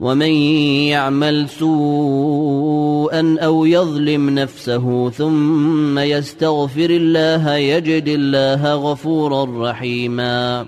ومن يعمل سوءا أو يظلم نفسه ثم يستغفر الله يجد الله غفورا رحيما